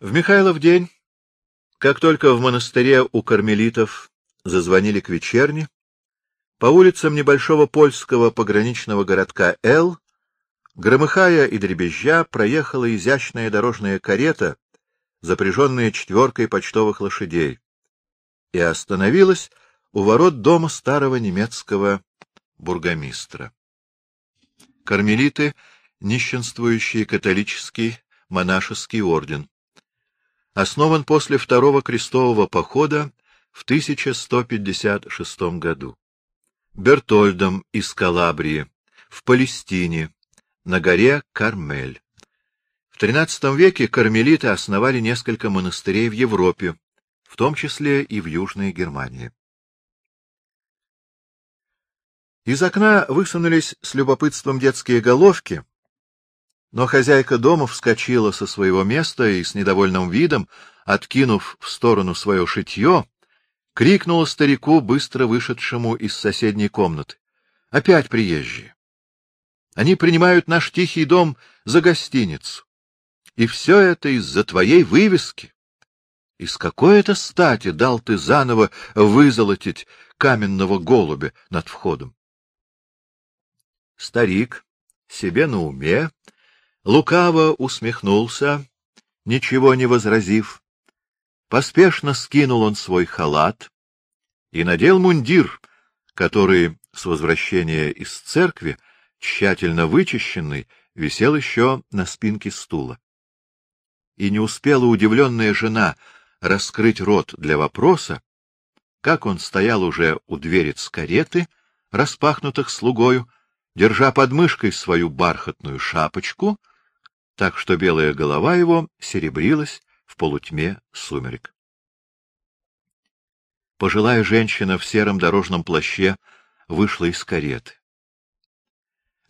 В Михайлов день, как только в монастыре у кармелитов зазвонили к вечерне, по улицам небольшого польского пограничного городка Л, громыхая и дребезжа, проехала изящная дорожная карета, запряженная четверкой почтовых лошадей, и остановилась у ворот дома старого немецкого бургомистра. Кармелиты — нищенствующий католический монашеский орден. Основан после Второго крестового похода в 1156 году. Бертольдом из Калабрии, в Палестине, на горе Кармель. В XIII веке кармелиты основали несколько монастырей в Европе, в том числе и в Южной Германии. Из окна высунулись с любопытством детские головки, но хозяйка дома вскочила со своего места и с недовольным видом, откинув в сторону свое шитье, крикнула старику, быстро вышедшему из соседней комнаты. — Опять приезжие. Они принимают наш тихий дом за гостиницу. И все это из-за твоей вывески. И с какой это стати дал ты заново вызолотить каменного голубя над входом? Старик, себе на уме, лукаво усмехнулся, ничего не возразив. Поспешно скинул он свой халат и надел мундир, который с возвращения из церкви, тщательно вычищенный, висел еще на спинке стула. И не успела удивленная жена раскрыть рот для вопроса, как он стоял уже у дверец кареты, распахнутых слугою, держа под мышкой свою бархатную шапочку, так что белая голова его серебрилась в полутьме сумерек. Пожилая женщина в сером дорожном плаще вышла из кареты.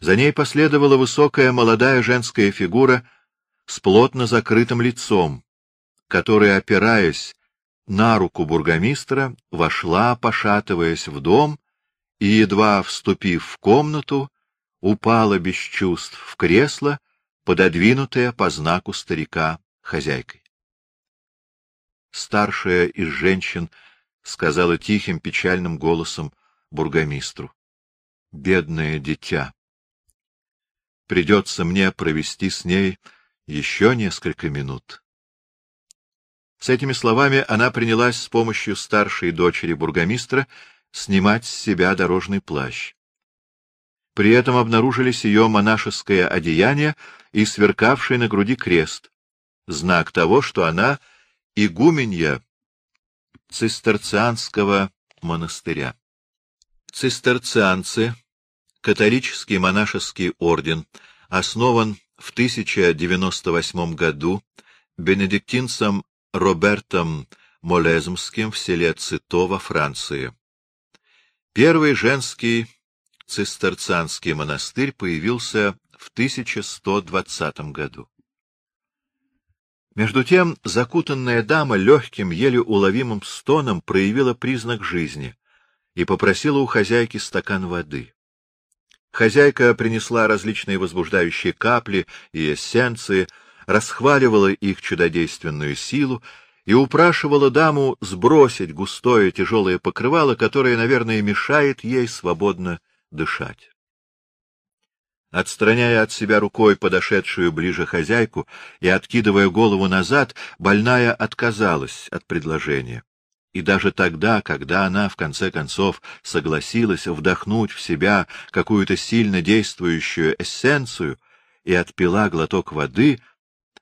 За ней последовала высокая молодая женская фигура с плотно закрытым лицом, которая, опираясь на руку бургомистра, вошла, пошатываясь в дом, и, едва вступив в комнату, упала без чувств в кресло, пододвинутое по знаку старика хозяйкой. Старшая из женщин сказала тихим печальным голосом бургомистру. — Бедное дитя! Придется мне провести с ней еще несколько минут. С этими словами она принялась с помощью старшей дочери бургомистра снимать с себя дорожный плащ. При этом обнаружились ее монашеское одеяние и сверкавший на груди крест, знак того, что она игуменья цистерцианского монастыря. Цистерцианцы, католический монашеский орден, основан в 1098 году бенедиктинцем Робертом Молезмским в селе Цито во Франции. Первый женский цистерцианский монастырь появился в 1120 году. Между тем, закутанная дама легким, еле уловимым стоном проявила признак жизни и попросила у хозяйки стакан воды. Хозяйка принесла различные возбуждающие капли и эссенции, расхваливала их чудодейственную силу и упрашивала даму сбросить густое тяжелое покрывало, которое, наверное, мешает ей свободно дышать. Отстраняя от себя рукой подошедшую ближе хозяйку и откидывая голову назад, больная отказалась от предложения. И даже тогда, когда она, в конце концов, согласилась вдохнуть в себя какую-то сильно действующую эссенцию и отпила глоток воды,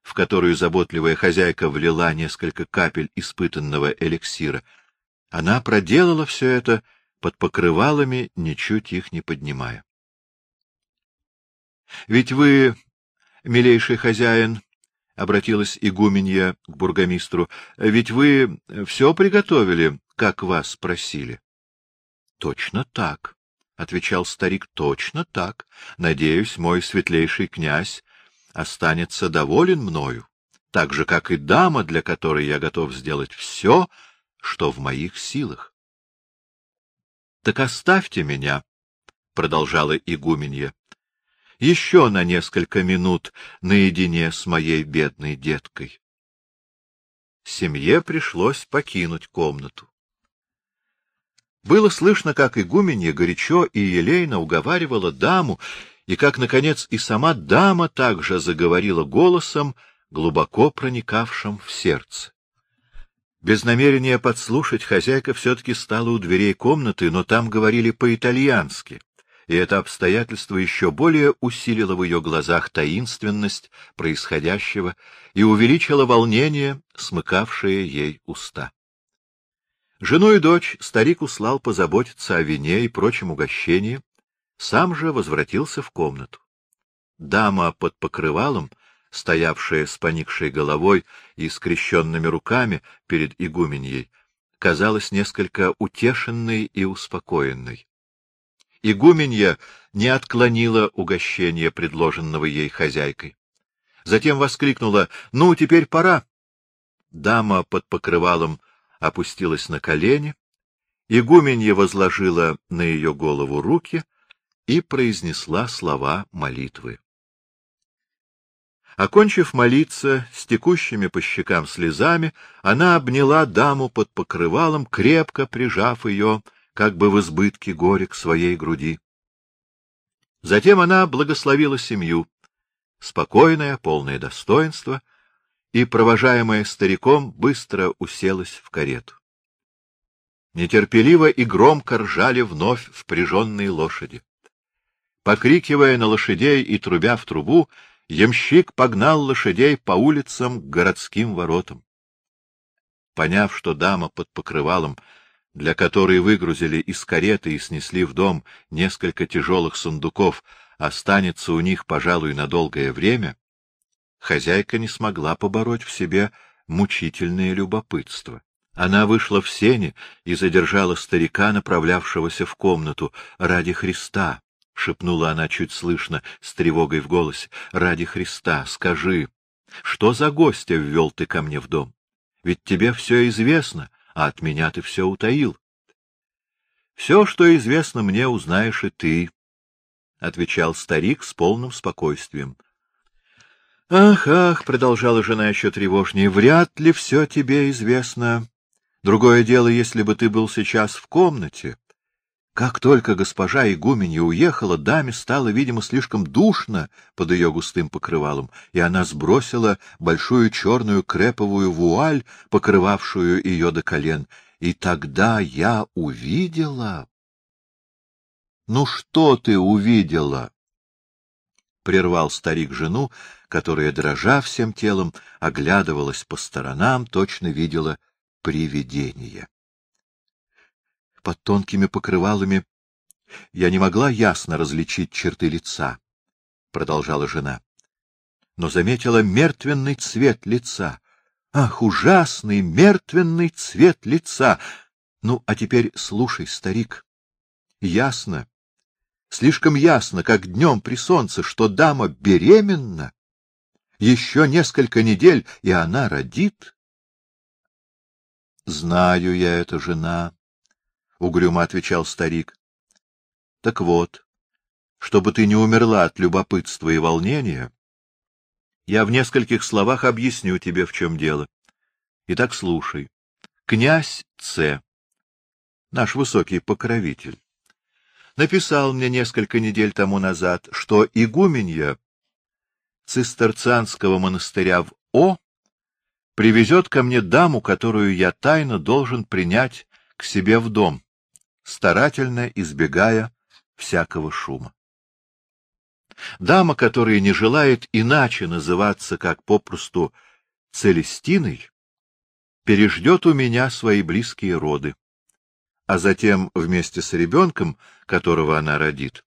в которую заботливая хозяйка влила несколько капель испытанного эликсира, она проделала все это под покрывалами, ничуть их не поднимая. — Ведь вы, милейший хозяин, — обратилась игуменья к бургомистру, — ведь вы все приготовили, как вас просили. — Точно так, — отвечал старик, — точно так. Надеюсь, мой светлейший князь останется доволен мною, так же, как и дама, для которой я готов сделать все, что в моих силах. — Так оставьте меня, — продолжала игуменья, — еще на несколько минут наедине с моей бедной деткой. семье пришлось покинуть комнату. Было слышно, как игуменья горячо и елейно уговаривала даму, и как, наконец, и сама дама также заговорила голосом, глубоко проникавшим в сердце. Без намерения подслушать, хозяйка все-таки стала у дверей комнаты, но там говорили по-итальянски, и это обстоятельство еще более усилило в ее глазах таинственность происходящего и увеличило волнение, смыкавшее ей уста. Жену и дочь старик услал позаботиться о вине и прочем угощении, сам же возвратился в комнату. Дама под покрывалом, стоявшая с поникшей головой и скрещенными руками перед игуменьей, казалась несколько утешенной и успокоенной. Игуменья не отклонила угощение, предложенного ей хозяйкой. Затем воскликнула «Ну, теперь пора!» Дама под покрывалом опустилась на колени, игуменья возложила на ее голову руки и произнесла слова молитвы. Окончив молиться, с текущими по щекам слезами, она обняла даму под покрывалом, крепко прижав ее, как бы в избытке горя к своей груди. Затем она благословила семью, спокойное, полное достоинство, и, провожаемая стариком, быстро уселась в карету. Нетерпеливо и громко ржали вновь впряженные лошади. Покрикивая на лошадей и трубя в трубу, ямщик погнал лошадей по улицам к городским воротам. Поняв, что дама под покрывалом, для которой выгрузили из кареты и снесли в дом несколько тяжелых сундуков, останется у них, пожалуй, на долгое время, хозяйка не смогла побороть в себе мучительное любопытство. Она вышла в сени и задержала старика, направлявшегося в комнату, ради Христа. — шепнула она чуть слышно, с тревогой в голосе. — Ради Христа, скажи, что за гостя ввел ты ко мне в дом? Ведь тебе все известно, а от меня ты все утаил. — Все, что известно мне, узнаешь и ты, — отвечал старик с полным спокойствием. Ах, ах, — продолжала жена еще тревожнее, — вряд ли все тебе известно. Другое дело, если бы ты был сейчас в комнате. Как только госпожа игуменья уехала, даме стало, видимо, слишком душно под ее густым покрывалом, и она сбросила большую черную креповую вуаль, покрывавшую ее до колен. И тогда я увидела... — Ну что ты увидела? — прервал старик жену, которая, дрожа всем телом, оглядывалась по сторонам, точно видела привидение. Под тонкими покрывалами я не могла ясно различить черты лица, — продолжала жена, — но заметила мертвенный цвет лица. Ах, ужасный мертвенный цвет лица! Ну, а теперь слушай, старик. Ясно, слишком ясно, как днем при солнце, что дама беременна еще несколько недель, и она родит. — Знаю я это, жена, — угрюмо отвечал старик. — Так вот, чтобы ты не умерла от любопытства и волнения, я в нескольких словах объясню тебе, в чем дело. Итак, слушай. Князь Ц, наш высокий покровитель, написал мне несколько недель тому назад, что игуменья цистерцианского монастыря в О привезет ко мне даму, которую я тайно должен принять к себе в дом, старательно избегая всякого шума. Дама, которая не желает иначе называться, как попросту Целестиной, переждет у меня свои близкие роды, а затем вместе с ребенком, которого она родит,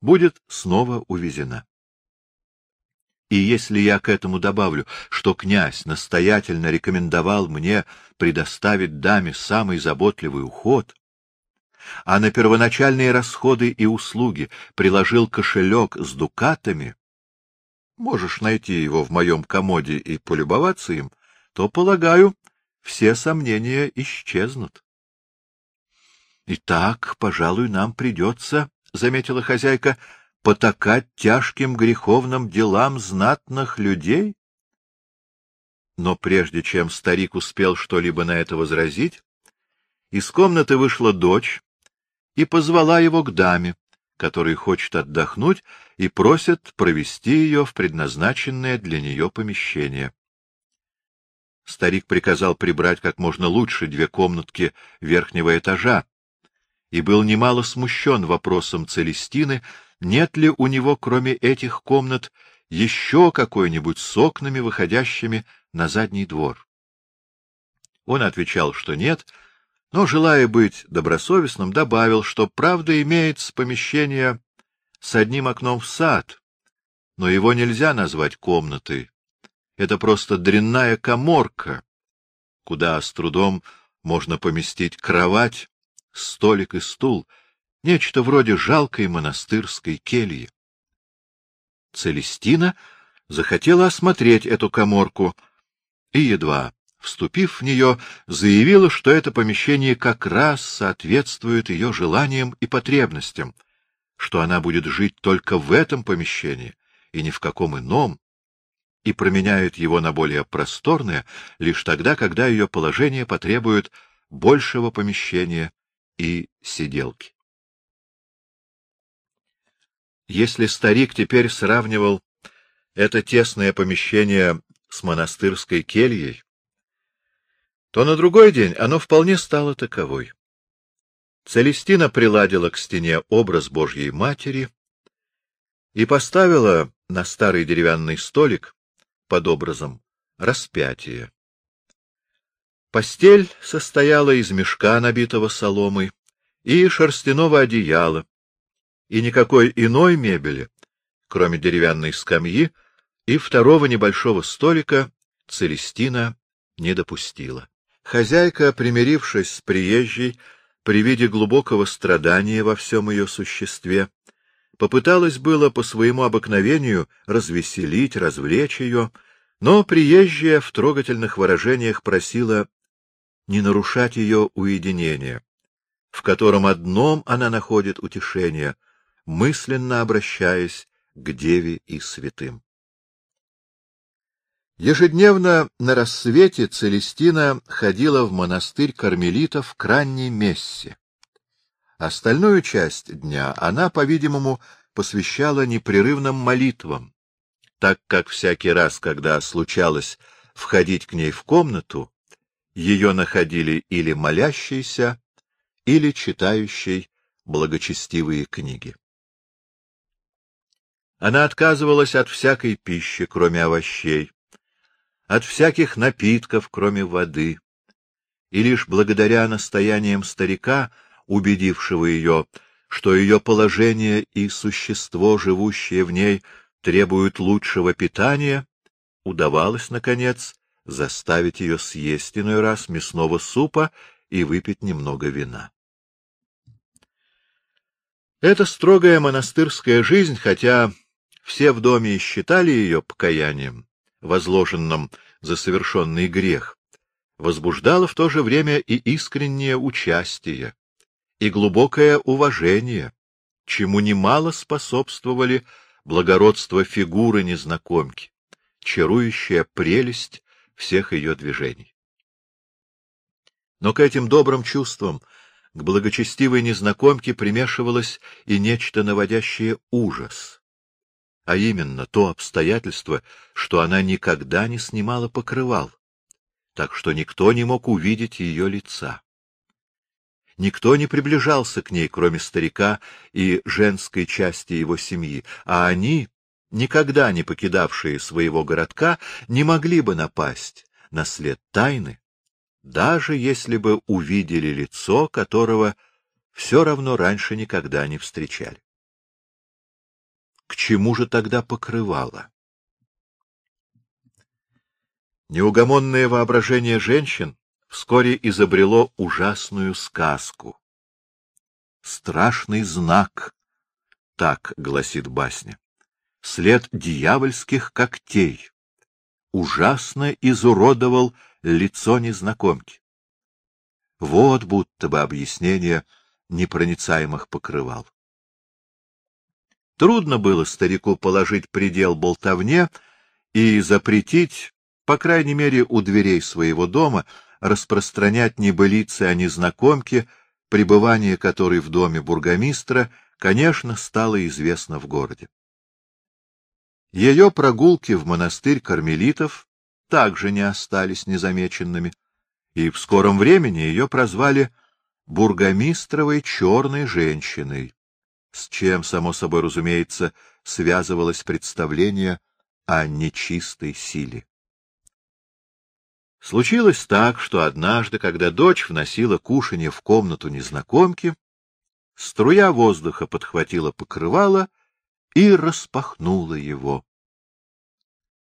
будет снова увезена. И если я к этому добавлю, что князь настоятельно рекомендовал мне предоставить даме самый заботливый уход, а на первоначальные расходы и услуги приложил кошелек с дукатами, можешь найти его в моем комоде и полюбоваться им, то, полагаю, все сомнения исчезнут. — Итак, пожалуй, нам придется, — заметила хозяйка, потакать тяжким греховным делам знатных людей? Но прежде чем старик успел что-либо на это возразить, из комнаты вышла дочь и позвала его к даме, который хочет отдохнуть и просит провести ее в предназначенное для нее помещение. Старик приказал прибрать как можно лучше две комнатки верхнего этажа и был немало смущен вопросом Целестины, нет ли у него, кроме этих комнат, еще какой-нибудь с окнами, выходящими на задний двор. Он отвечал, что нет, но, желая быть добросовестным, добавил, что правда имеется помещение с одним окном в сад, но его нельзя назвать комнатой. Это просто дрянная коморка, куда с трудом можно поместить кровать, столик и стул, нечто вроде жалкой монастырской кельи. Целестина захотела осмотреть эту коморку и, едва вступив в нее, заявила, что это помещение как раз соответствует ее желаниям и потребностям, что она будет жить только в этом помещении и ни в каком ином, и променяет его на более просторное лишь тогда, когда ее положение потребует большего помещения и сиделки. Если старик теперь сравнивал это тесное помещение с монастырской кельей, то на другой день оно вполне стало таковой. Целестина приладила к стене образ Божьей Матери и поставила на старый деревянный столик под образом распятие. Постель состояла из мешка, набитого соломой, и шерстяного одеяла, и никакой иной мебели, кроме деревянной скамьи и второго небольшого столика, Целестина не допустила. Хозяйка, примирившись с приезжей, при виде глубокого страдания во всем ее существе, попыталась было по своему обыкновению развеселить, развлечь ее, но приезжая в трогательных выражениях просила не нарушать ее уединение, в котором одном она находит утешение — мысленно обращаясь к Деве и святым. Ежедневно на рассвете Целестина ходила в монастырь кармелитов к ранней мессе. Остальную часть дня она, по-видимому, посвящала непрерывным молитвам, так как всякий раз, когда случалось входить к ней в комнату, ее находили или молящейся, или читающей благочестивые книги. Она отказывалась от всякой пищи, кроме овощей, от всяких напитков, кроме воды, и лишь благодаря настояниям старика, убедившего ее, что ее положение и существо, живущее в ней, требуют лучшего питания, удавалось, наконец, заставить ее съесть иной раз мясного супа и выпить немного вина. Эта строгая монастырская жизнь, хотя все в доме и считали ее покаянием, возложенным за совершенный грех, возбуждала в то же время и искреннее участие, и глубокое уважение, чему немало способствовали благородство фигуры незнакомки, чарующая прелесть всех ее движений. Но к этим добрым чувствам, к благочестивой незнакомке примешивалось и нечто наводящее ужас — а именно то обстоятельство, что она никогда не снимала покрывал, так что никто не мог увидеть ее лица. Никто не приближался к ней, кроме старика и женской части его семьи, а они, никогда не покидавшие своего городка, не могли бы напасть на след тайны, даже если бы увидели лицо, которого все равно раньше никогда не встречали. К чему же тогда покрывало? Неугомонное воображение женщин вскоре изобрело ужасную сказку. Страшный знак, так гласит басня, след дьявольских когтей, ужасно изуродовал лицо незнакомки. Вот будто бы объяснение непроницаемых покрывал. Трудно было старику положить предел болтовне и запретить по крайней мере, у дверей своего дома, распространять небылицы о незнакомке, пребывание которой в доме бургомистра, конечно, стало известно в городе. Ее прогулки в монастырь кармелитов также не остались незамеченными, и в скором времени ее прозвали бургомистровой черной женщиной, с чем, само собой разумеется, связывалось представление о нечистой силе. Случилось так, что однажды, когда дочь вносила кушанье в комнату незнакомки, струя воздуха подхватила покрывало и распахнула его.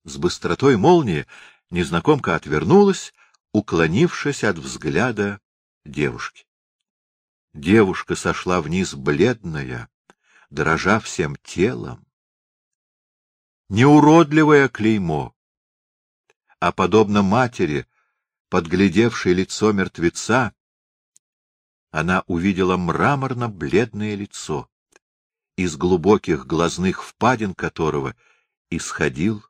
С быстротой молнии незнакомка отвернулась, уклонившись от взгляда девушки. Девушка сошла вниз бледная, дрожа всем телом. Неуродливое клеймо, а подобно матери, подглядевшей лицо мертвеца, она увидела мраморно-бледное лицо, из глубоких глазных впадин которого исходил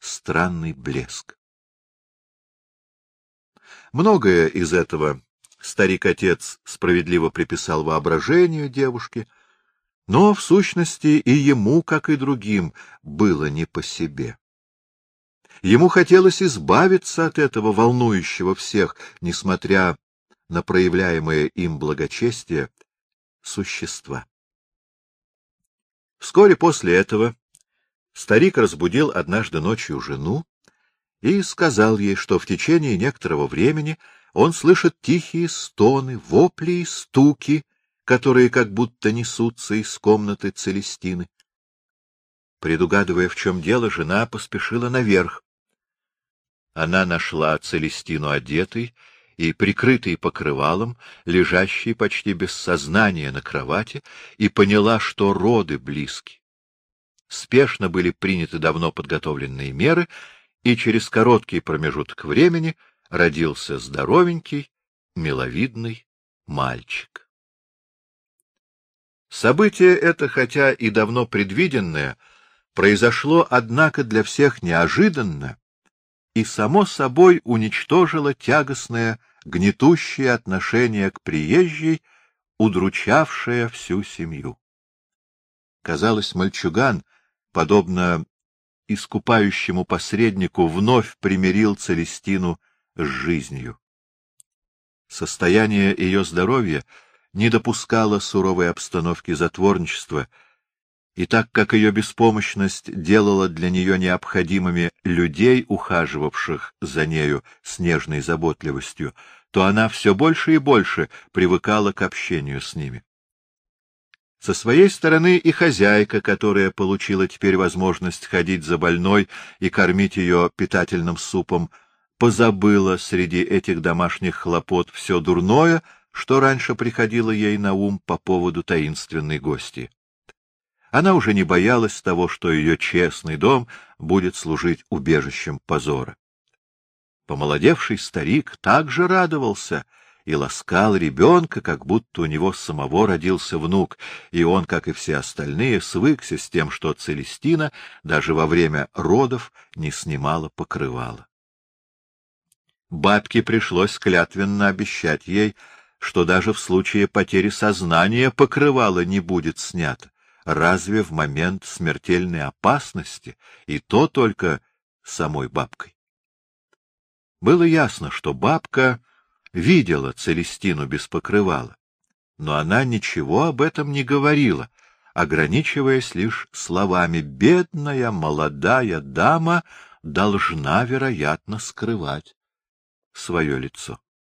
странный блеск. Многое из этого старик-отец справедливо приписал воображению девушки, но, в сущности, и ему, как и другим, было не по себе. Ему хотелось избавиться от этого волнующего всех, несмотря на проявляемое им благочестие, существа. Вскоре после этого старик разбудил однажды ночью жену и сказал ей, что в течение некоторого времени он слышит тихие стоны, вопли и стуки, которые как будто несутся из комнаты Целестины. Предугадывая, в чем дело, жена поспешила наверх. Она нашла Целестину одетой и прикрытой покрывалом, лежащей почти без сознания на кровати, и поняла, что роды близки. Спешно были приняты давно подготовленные меры, и через короткий промежуток времени родился здоровенький, миловидный мальчик. Событие это, хотя и давно предвиденное, произошло, однако, для всех неожиданно и, само собой, уничтожило тягостное, гнетущее отношение к приезжей, удручавшее всю семью. Казалось, мальчуган, подобно искупающему посреднику, вновь примирил Целестину с жизнью. Состояние ее здоровья не допускало суровой обстановки затворничества, и так как ее беспомощность делала для нее необходимыми людей, ухаживавших за нею с нежной заботливостью, то она все больше и больше привыкала к общению с ними. Со своей стороны и хозяйка, которая получила теперь возможность ходить за больной и кормить ее питательным супом, позабыла среди этих домашних хлопот все дурное, что раньше приходило ей на ум по поводу таинственной гости. Она уже не боялась того, что ее честный дом будет служить убежищем позора. Помолодевший старик также радовался — и ласкал ребенка, как будто у него самого родился внук, и он, как и все остальные, свыкся с тем, что Целестина даже во время родов не снимала покрывала. Бабке пришлось клятвенно обещать ей, что даже в случае потери сознания покрывало не будет снято, разве в момент смертельной опасности, и то только самой бабкой. Было ясно, что бабка видела Целестину без покрывала, но она ничего об этом не говорила, ограничиваясь лишь словами «бедная молодая дама должна, вероятно, скрывать свое лицо».